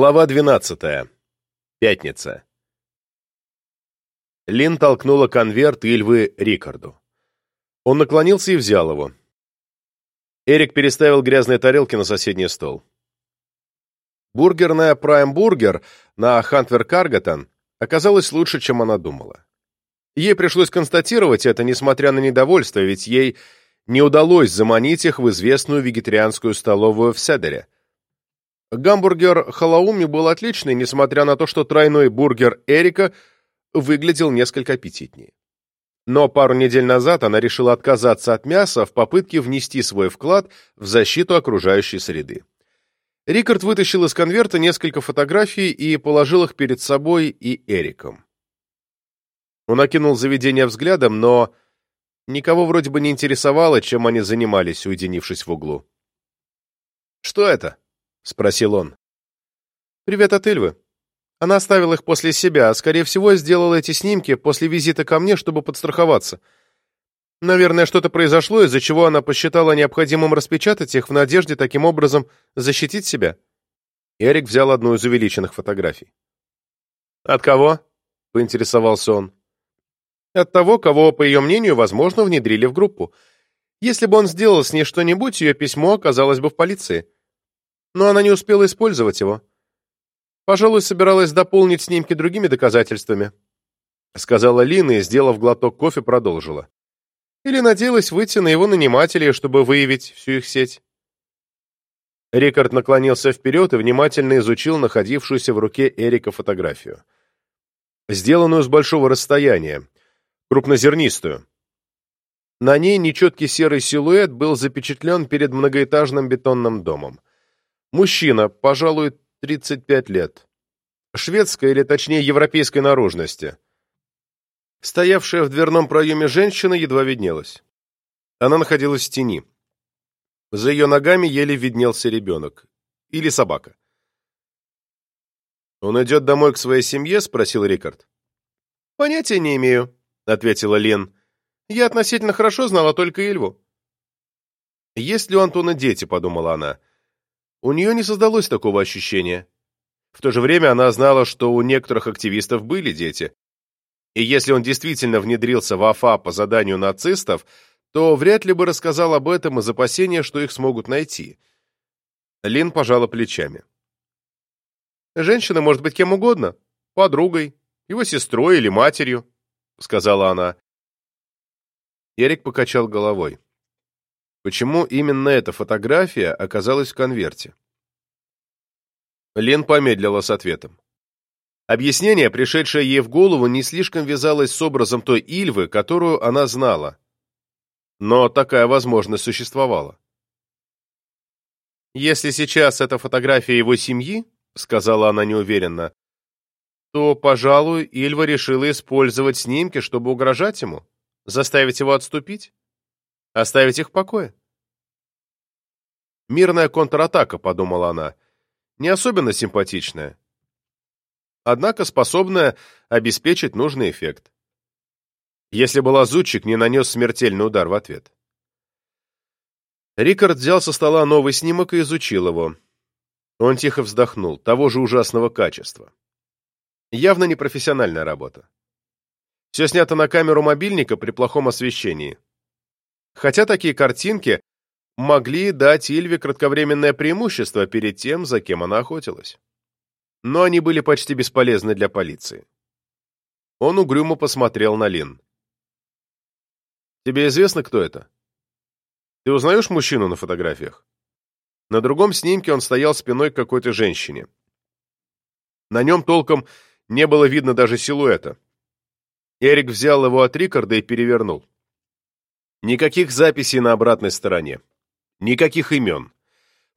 Глава 12. Пятница. Лин толкнула конверт Ильвы Рикарду. Он наклонился и взял его. Эрик переставил грязные тарелки на соседний стол. Бургерная Prime Burger на Хантвер Каргатон оказалась лучше, чем она думала. Ей пришлось констатировать это, несмотря на недовольство, ведь ей не удалось заманить их в известную вегетарианскую столовую в Седере. Гамбургер Халауми был отличный, несмотря на то, что тройной бургер Эрика выглядел несколько аппетитнее. Но пару недель назад она решила отказаться от мяса в попытке внести свой вклад в защиту окружающей среды. Рикард вытащил из конверта несколько фотографий и положил их перед собой и Эриком. Он окинул заведение взглядом, но никого вроде бы не интересовало, чем они занимались, уединившись в углу. «Что это?» — спросил он. «Привет от Ильвы. Она оставила их после себя, а, скорее всего, сделала эти снимки после визита ко мне, чтобы подстраховаться. Наверное, что-то произошло, из-за чего она посчитала необходимым распечатать их в надежде таким образом защитить себя». Эрик взял одну из увеличенных фотографий. «От кого?» — поинтересовался он. «От того, кого, по ее мнению, возможно, внедрили в группу. Если бы он сделал с ней что-нибудь, ее письмо оказалось бы в полиции» но она не успела использовать его. Пожалуй, собиралась дополнить снимки другими доказательствами, сказала Лина и, сделав глоток кофе, продолжила. Или надеялась выйти на его нанимателей, чтобы выявить всю их сеть. Рикард наклонился вперед и внимательно изучил находившуюся в руке Эрика фотографию. Сделанную с большого расстояния, крупнозернистую. На ней нечеткий серый силуэт был запечатлен перед многоэтажным бетонным домом. Мужчина, пожалуй, 35 лет. Шведской или, точнее, европейской наружности. Стоявшая в дверном проеме женщина едва виднелась. Она находилась в тени. За ее ногами еле виднелся ребенок. Или собака. «Он идет домой к своей семье?» — спросил Рикард. «Понятия не имею», — ответила Лен. «Я относительно хорошо знала только Ильву». «Есть ли у Антона дети?» — подумала она. У нее не создалось такого ощущения. В то же время она знала, что у некоторых активистов были дети. И если он действительно внедрился в АФА по заданию нацистов, то вряд ли бы рассказал об этом из опасения, что их смогут найти. Лин пожала плечами. «Женщина может быть кем угодно. Подругой, его сестрой или матерью», — сказала она. Эрик покачал головой. Почему именно эта фотография оказалась в конверте? Лен помедлила с ответом. Объяснение, пришедшее ей в голову, не слишком вязалось с образом той Ильвы, которую она знала. Но такая возможность существовала. «Если сейчас это фотография его семьи», — сказала она неуверенно, то, пожалуй, Ильва решила использовать снимки, чтобы угрожать ему, заставить его отступить. Оставить их в покое. Мирная контратака, подумала она, не особенно симпатичная, однако способная обеспечить нужный эффект. Если бы лазутчик не нанес смертельный удар в ответ. Рикард взял со стола новый снимок и изучил его. Он тихо вздохнул, того же ужасного качества. Явно непрофессиональная работа. Все снято на камеру мобильника при плохом освещении. Хотя такие картинки могли дать Ильве кратковременное преимущество перед тем, за кем она охотилась. Но они были почти бесполезны для полиции. Он угрюмо посмотрел на Лин. «Тебе известно, кто это? Ты узнаешь мужчину на фотографиях?» На другом снимке он стоял спиной к какой-то женщине. На нем толком не было видно даже силуэта. Эрик взял его от Рикарда и перевернул. Никаких записей на обратной стороне. Никаких имен.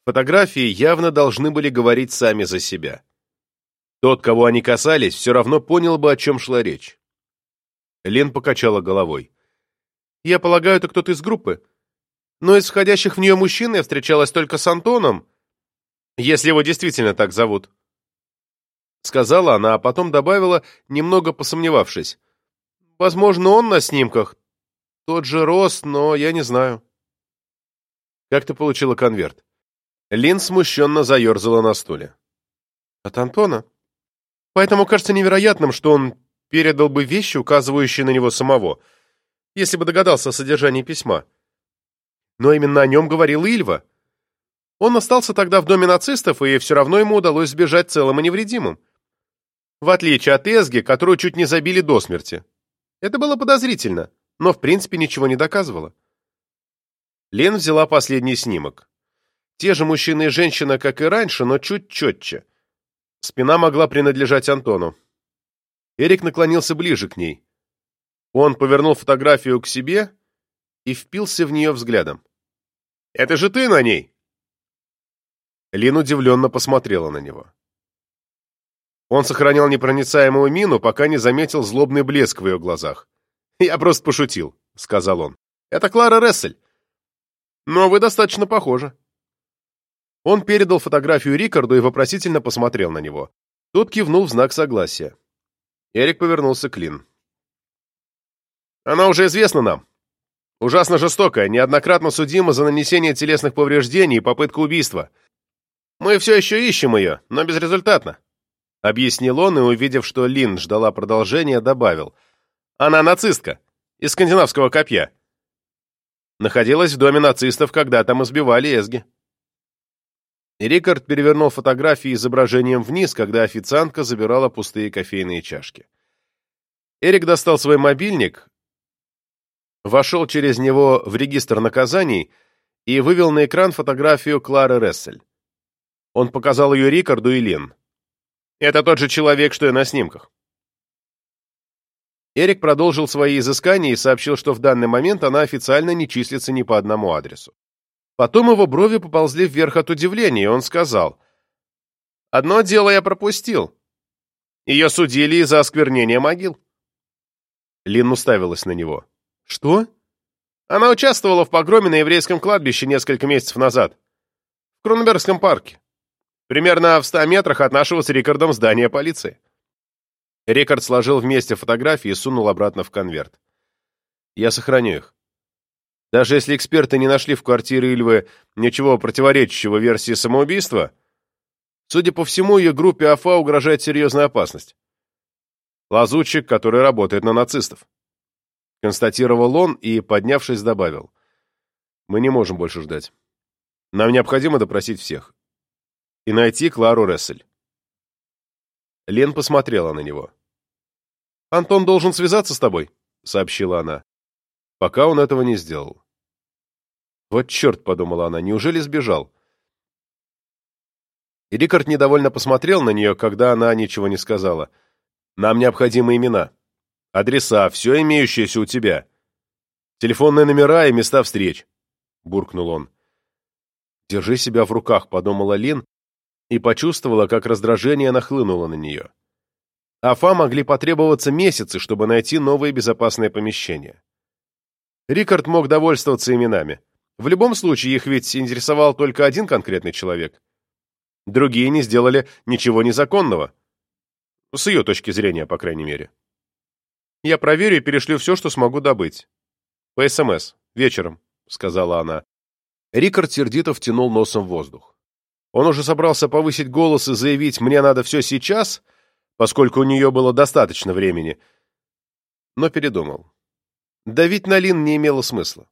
Фотографии явно должны были говорить сами за себя. Тот, кого они касались, все равно понял бы, о чем шла речь. Лен покачала головой. «Я полагаю, это кто-то из группы. Но из входящих в нее мужчин я встречалась только с Антоном, если его действительно так зовут». Сказала она, а потом добавила, немного посомневавшись. «Возможно, он на снимках, тот же рост, но я не знаю. Как ты получила конверт? Лин смущенно заерзала на стуле. От Антона? Поэтому кажется невероятным, что он передал бы вещи, указывающие на него самого, если бы догадался о содержании письма. Но именно о нем говорил Ильва. Он остался тогда в доме нацистов, и все равно ему удалось сбежать целым и невредимым. В отличие от Эзги, которую чуть не забили до смерти. Это было подозрительно, но в принципе ничего не доказывало. Лен взяла последний снимок. Те же мужчина и женщина, как и раньше, но чуть четче. Спина могла принадлежать Антону. Эрик наклонился ближе к ней. Он повернул фотографию к себе и впился в нее взглядом. «Это же ты на ней!» Лин удивленно посмотрела на него. Он сохранял непроницаемую мину, пока не заметил злобный блеск в ее глазах. «Я просто пошутил», — сказал он. «Это Клара Рессель. Но вы достаточно похожи». Он передал фотографию Рикарду и вопросительно посмотрел на него. Тот кивнул в знак согласия. Эрик повернулся к Лин. «Она уже известна нам. Ужасно жестокая, неоднократно судима за нанесение телесных повреждений и попытку убийства. Мы все еще ищем ее, но безрезультатно», — объяснил он и, увидев, что Лин ждала продолжения, добавил. «Она нацистка, из скандинавского копья. Находилась в доме нацистов, когда там избивали Эсги». Рикард перевернул фотографии изображением вниз, когда официантка забирала пустые кофейные чашки. Эрик достал свой мобильник, вошел через него в регистр наказаний и вывел на экран фотографию Клары Рессель. Он показал ее Рикарду и Лин. «Это тот же человек, что и на снимках». Эрик продолжил свои изыскания и сообщил, что в данный момент она официально не числится ни по одному адресу. Потом его брови поползли вверх от удивления, и он сказал, «Одно дело я пропустил. Ее судили из-за осквернения могил». Лин уставилась на него. «Что?» Она участвовала в погроме на еврейском кладбище несколько месяцев назад. В Кроненбергском парке. Примерно в ста метрах от нашего с Рикардом здания полиции. Рикард сложил вместе фотографии и сунул обратно в конверт. «Я сохраню их. Даже если эксперты не нашли в квартире Ильвы ничего противоречащего версии самоубийства, судя по всему, ее группе АФА угрожает серьезная опасность. Лазутчик, который работает на нацистов. Констатировал он и, поднявшись, добавил. Мы не можем больше ждать. Нам необходимо допросить всех. И найти Клару Рессель. Лен посмотрела на него. «Антон должен связаться с тобой», — сообщила она. Пока он этого не сделал. «Вот черт», — подумала она, — «неужели сбежал?» И Рикард недовольно посмотрел на нее, когда она ничего не сказала. «Нам необходимы имена, адреса, все имеющееся у тебя. Телефонные номера и места встреч», — буркнул он. «Держи себя в руках», — подумала Лин и почувствовала, как раздражение нахлынуло на нее. Афа могли потребоваться месяцы, чтобы найти новые безопасные помещения. Рикард мог довольствоваться именами. В любом случае, их ведь интересовал только один конкретный человек. Другие не сделали ничего незаконного. С ее точки зрения, по крайней мере. «Я проверю и перешлю все, что смогу добыть. По СМС. Вечером», — сказала она. Рикард сердито втянул носом воздух. Он уже собрался повысить голос и заявить «мне надо все сейчас», поскольку у нее было достаточно времени, но передумал. Давить на Лин не имело смысла.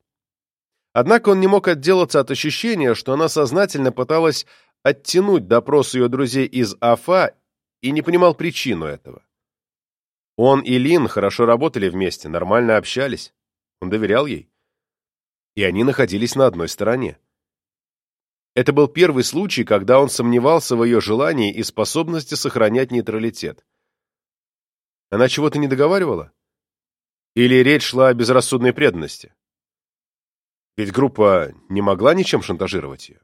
Однако он не мог отделаться от ощущения, что она сознательно пыталась оттянуть допрос ее друзей из АФА и не понимал причину этого. Он и Лин хорошо работали вместе, нормально общались. Он доверял ей. И они находились на одной стороне. Это был первый случай, когда он сомневался в ее желании и способности сохранять нейтралитет. Она чего-то не договаривала? Или речь шла о безрассудной преданности? Ведь группа не могла ничем шантажировать ее.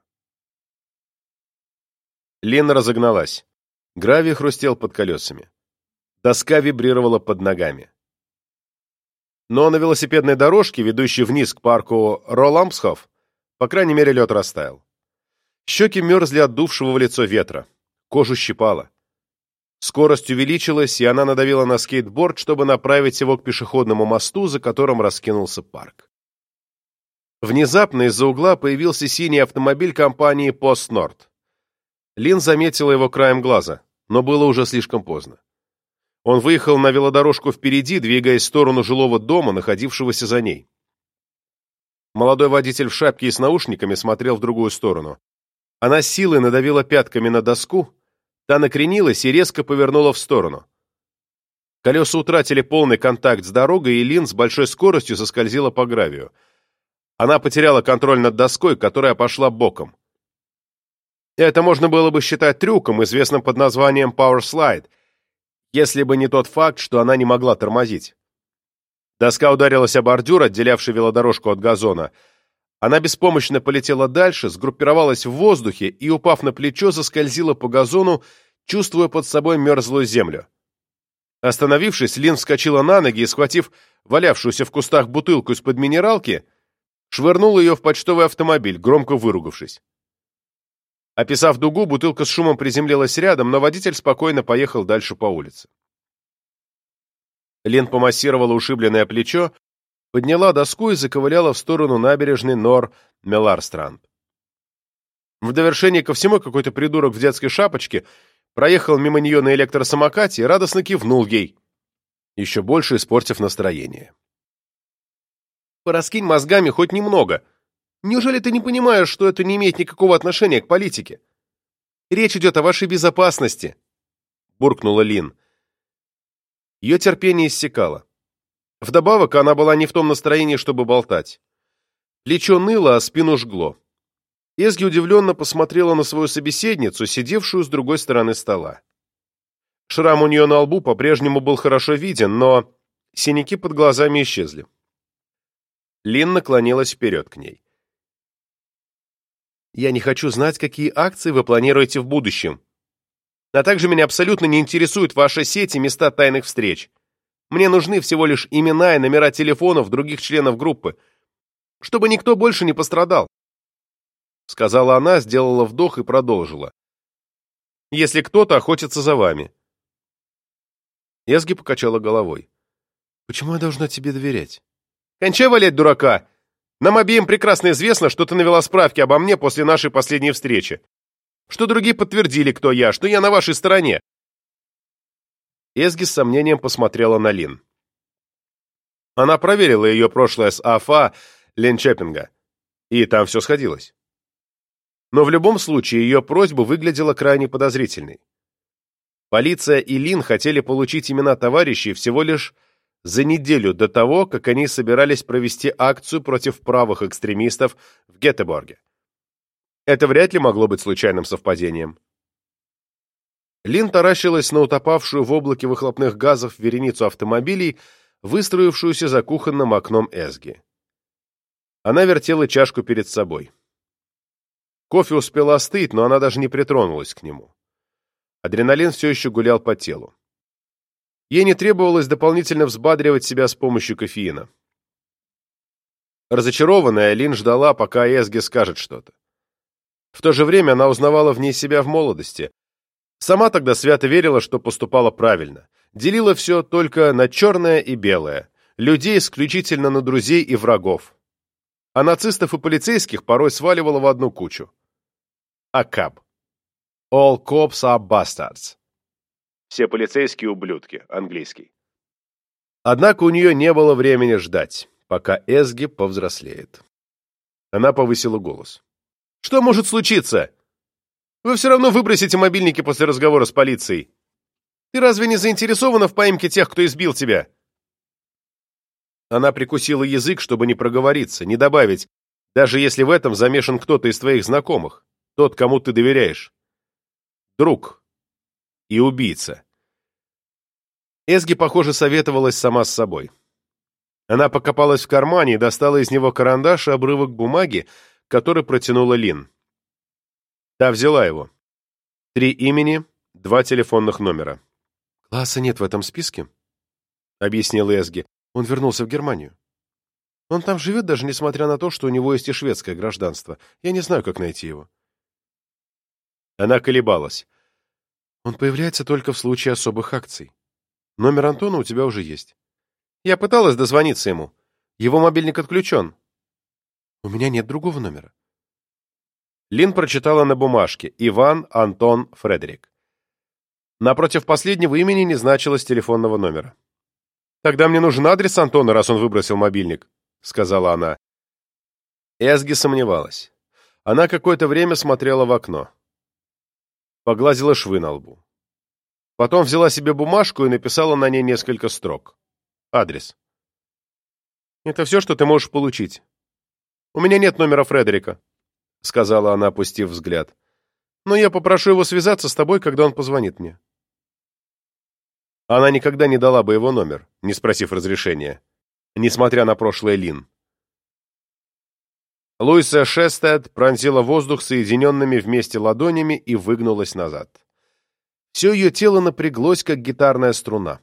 Лена разогналась. Гравий хрустел под колесами. Доска вибрировала под ногами. Но на велосипедной дорожке, ведущей вниз к парку Ролампсхоф, по крайней мере, лед растаял. Щеки мерзли от дувшего в лицо ветра. Кожу щипало. Скорость увеличилась, и она надавила на скейтборд, чтобы направить его к пешеходному мосту, за которым раскинулся парк. Внезапно из-за угла появился синий автомобиль компании «Пост Норд». Лин заметила его краем глаза. но было уже слишком поздно. Он выехал на велодорожку впереди, двигаясь в сторону жилого дома, находившегося за ней. Молодой водитель в шапке и с наушниками смотрел в другую сторону. Она силой надавила пятками на доску, та накренилась и резко повернула в сторону. Колеса утратили полный контакт с дорогой, и Лин с большой скоростью заскользила по гравию. Она потеряла контроль над доской, которая пошла боком. Это можно было бы считать трюком, известным под названием Power Slide, если бы не тот факт, что она не могла тормозить. Доска ударилась о бордюр, отделявший велодорожку от газона. Она беспомощно полетела дальше, сгруппировалась в воздухе и, упав на плечо, заскользила по газону, чувствуя под собой мерзлую землю. Остановившись, Лин вскочила на ноги и, схватив валявшуюся в кустах бутылку из-под минералки, швырнула ее в почтовый автомобиль, громко выругавшись. Описав дугу, бутылка с шумом приземлилась рядом, но водитель спокойно поехал дальше по улице. Лин помассировала ушибленное плечо, подняла доску и заковыляла в сторону набережной Нор-Меларстранд. В довершение ко всему какой-то придурок в детской шапочке проехал мимо нее на электросамокате и радостно кивнул ей, еще больше испортив настроение. «Пораскинь мозгами хоть немного. Неужели ты не понимаешь, что это не имеет никакого отношения к политике? Речь идет о вашей безопасности», — буркнула Лин. Ее терпение иссякало. Вдобавок, она была не в том настроении, чтобы болтать. Плечо ныло, а спину жгло. Эзги удивленно посмотрела на свою собеседницу, сидевшую с другой стороны стола. Шрам у нее на лбу по-прежнему был хорошо виден, но синяки под глазами исчезли. Лин наклонилась вперед к ней. «Я не хочу знать, какие акции вы планируете в будущем. А также меня абсолютно не интересуют ваши сети места тайных встреч. Мне нужны всего лишь имена и номера телефонов других членов группы, чтобы никто больше не пострадал. — сказала она, сделала вдох и продолжила. «Если кто-то охотится за вами». Эсги покачала головой. «Почему я должна тебе доверять?» «Кончай валять дурака! Нам обеим прекрасно известно, что ты навела справки обо мне после нашей последней встречи. Что другие подтвердили, кто я, что я на вашей стороне». Эсги с сомнением посмотрела на Лин. Она проверила ее прошлое с АФА Ленчепинга, и там все сходилось но в любом случае ее просьба выглядела крайне подозрительной. Полиция и Лин хотели получить имена товарищей всего лишь за неделю до того, как они собирались провести акцию против правых экстремистов в Гетеборге. Это вряд ли могло быть случайным совпадением. Лин таращилась на утопавшую в облаке выхлопных газов вереницу автомобилей, выстроившуюся за кухонным окном Эсги. Она вертела чашку перед собой. Кофе успел остыть, но она даже не притронулась к нему. Адреналин все еще гулял по телу. Ей не требовалось дополнительно взбадривать себя с помощью кофеина. Разочарованная, Лин ждала, пока Эсги скажет что-то. В то же время она узнавала в ней себя в молодости. Сама тогда свято верила, что поступала правильно. Делила все только на черное и белое. Людей исключительно на друзей и врагов а нацистов и полицейских порой сваливала в одну кучу. АКАБ. All cops are bastards. Все полицейские ублюдки, английский. Однако у нее не было времени ждать, пока Эсги повзрослеет. Она повысила голос. «Что может случиться? Вы все равно выбросите мобильники после разговора с полицией. Ты разве не заинтересована в поимке тех, кто избил тебя?» Она прикусила язык, чтобы не проговориться, не добавить, даже если в этом замешан кто-то из твоих знакомых, тот, кому ты доверяешь. Друг и убийца. Эсги, похоже, советовалась сама с собой. Она покопалась в кармане и достала из него карандаш и обрывок бумаги, который протянула Лин. Та взяла его. Три имени, два телефонных номера. «Класса нет в этом списке», — объяснил Эсги. Он вернулся в Германию. Он там живет, даже несмотря на то, что у него есть и шведское гражданство. Я не знаю, как найти его. Она колебалась. Он появляется только в случае особых акций. Номер Антона у тебя уже есть. Я пыталась дозвониться ему. Его мобильник отключен. У меня нет другого номера. Лин прочитала на бумажке «Иван Антон Фредерик». Напротив последнего имени не значилось телефонного номера. «Тогда мне нужен адрес Антона, раз он выбросил мобильник», — сказала она. Эсги сомневалась. Она какое-то время смотрела в окно. Погладила швы на лбу. Потом взяла себе бумажку и написала на ней несколько строк. Адрес. «Это все, что ты можешь получить. У меня нет номера Фредерика», — сказала она, опустив взгляд. «Но я попрошу его связаться с тобой, когда он позвонит мне». Она никогда не дала бы его номер, не спросив разрешения, несмотря на прошлое Лин. Луиса Шестед пронзила воздух соединенными вместе ладонями и выгнулась назад. Все ее тело напряглось, как гитарная струна.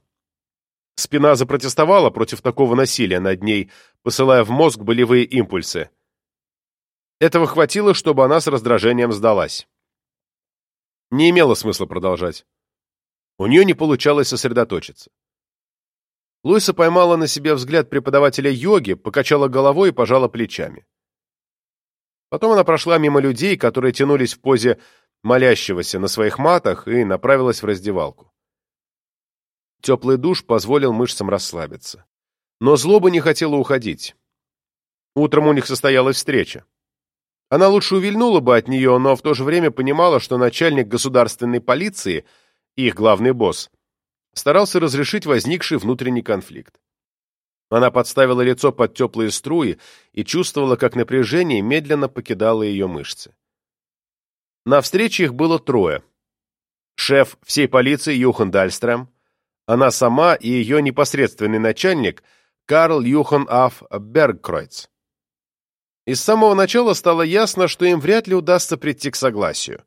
Спина запротестовала против такого насилия над ней, посылая в мозг болевые импульсы. Этого хватило, чтобы она с раздражением сдалась. Не имело смысла продолжать. У нее не получалось сосредоточиться. Луиса поймала на себе взгляд преподавателя йоги, покачала головой и пожала плечами. Потом она прошла мимо людей, которые тянулись в позе молящегося на своих матах, и направилась в раздевалку. Теплый душ позволил мышцам расслабиться. Но злоба не хотела уходить. Утром у них состоялась встреча. Она лучше увильнула бы от нее, но в то же время понимала, что начальник государственной полиции — их главный босс, старался разрешить возникший внутренний конфликт. Она подставила лицо под теплые струи и чувствовала, как напряжение медленно покидало ее мышцы. На встрече их было трое. Шеф всей полиции Юхан Дальстрем, она сама и ее непосредственный начальник Карл Юхан Аф Бергкройц. И с самого начала стало ясно, что им вряд ли удастся прийти к согласию.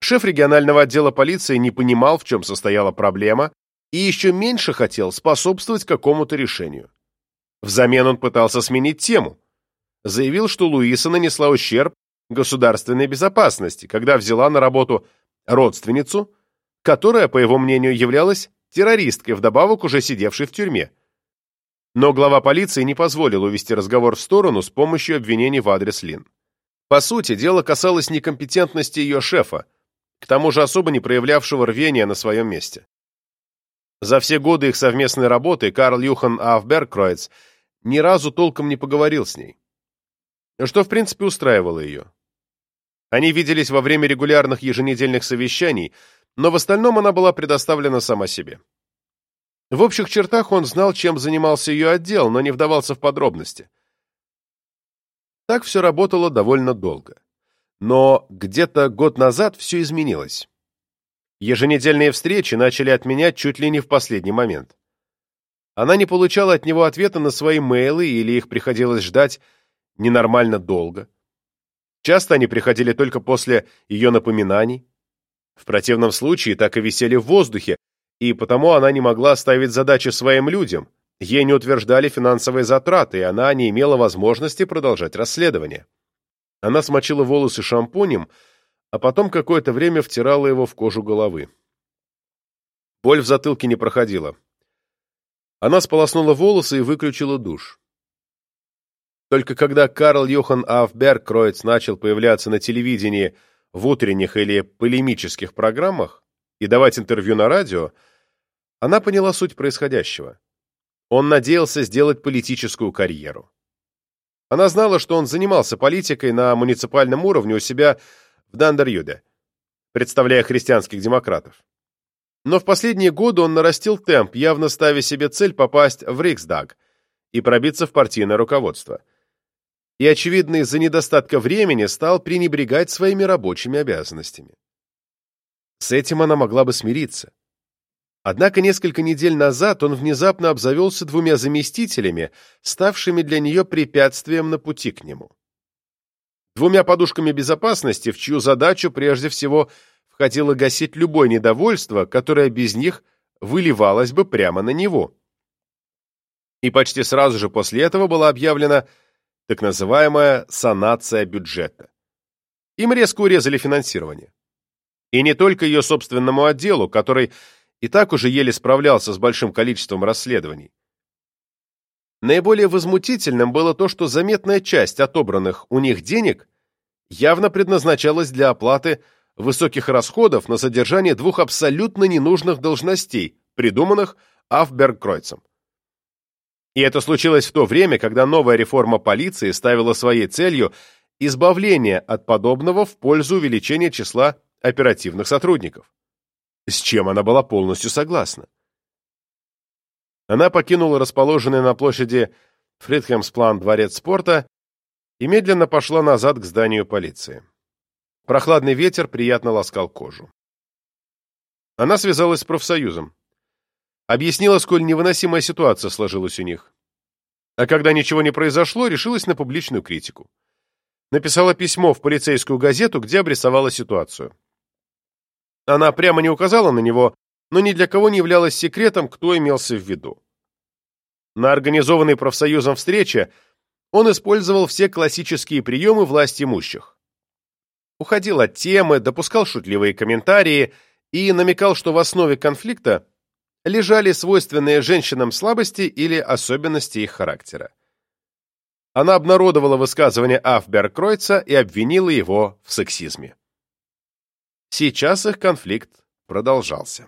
Шеф регионального отдела полиции не понимал, в чем состояла проблема, и еще меньше хотел способствовать какому-то решению. Взамен он пытался сменить тему. Заявил, что Луиса нанесла ущерб государственной безопасности, когда взяла на работу родственницу, которая, по его мнению, являлась террористкой, вдобавок уже сидевшей в тюрьме. Но глава полиции не позволил увести разговор в сторону с помощью обвинений в адрес Лин. По сути, дело касалось некомпетентности ее шефа, к тому же особо не проявлявшего рвения на своем месте. За все годы их совместной работы Карл Юхан Афбергкройц ни разу толком не поговорил с ней. Что, в принципе, устраивало ее. Они виделись во время регулярных еженедельных совещаний, но в остальном она была предоставлена сама себе. В общих чертах он знал, чем занимался ее отдел, но не вдавался в подробности. Так все работало довольно долго. Но где-то год назад все изменилось. Еженедельные встречи начали отменять чуть ли не в последний момент. Она не получала от него ответа на свои мейлы или их приходилось ждать ненормально долго. Часто они приходили только после ее напоминаний. В противном случае так и висели в воздухе, и потому она не могла ставить задачи своим людям, ей не утверждали финансовые затраты, и она не имела возможности продолжать расследование. Она смочила волосы шампунем, а потом какое-то время втирала его в кожу головы. Боль в затылке не проходила. Она сполоснула волосы и выключила душ. Только когда Карл Йохан Афберг Кроиц начал появляться на телевидении в утренних или полемических программах и давать интервью на радио, она поняла суть происходящего. Он надеялся сделать политическую карьеру. Она знала, что он занимался политикой на муниципальном уровне у себя в Дандерюде, представляя христианских демократов. Но в последние годы он нарастил темп, явно ставя себе цель попасть в Риксдаг и пробиться в партийное руководство. И, очевидно, из-за недостатка времени стал пренебрегать своими рабочими обязанностями. С этим она могла бы смириться. Однако несколько недель назад он внезапно обзавелся двумя заместителями, ставшими для нее препятствием на пути к нему. Двумя подушками безопасности, в чью задачу прежде всего входило гасить любое недовольство, которое без них выливалось бы прямо на него. И почти сразу же после этого была объявлена так называемая санация бюджета. Им резко урезали финансирование. И не только ее собственному отделу, который и так уже еле справлялся с большим количеством расследований. Наиболее возмутительным было то, что заметная часть отобранных у них денег явно предназначалась для оплаты высоких расходов на содержание двух абсолютно ненужных должностей, придуманных Афбергкройцем. И это случилось в то время, когда новая реформа полиции ставила своей целью избавление от подобного в пользу увеличения числа оперативных сотрудников. С чем она была полностью согласна. Она покинула расположенный на площади Фридхемсплан дворец спорта и медленно пошла назад к зданию полиции. Прохладный ветер приятно ласкал кожу. Она связалась с профсоюзом. Объяснила, сколь невыносимая ситуация сложилась у них. А когда ничего не произошло, решилась на публичную критику. Написала письмо в полицейскую газету, где обрисовала ситуацию. Она прямо не указала на него, но ни для кого не являлось секретом, кто имелся в виду. На организованной профсоюзом встрече он использовал все классические приемы власть имущих. Уходил от темы, допускал шутливые комментарии и намекал, что в основе конфликта лежали свойственные женщинам слабости или особенности их характера. Она обнародовала высказывание Афберкройца и обвинила его в сексизме. Сейчас их конфликт продолжался.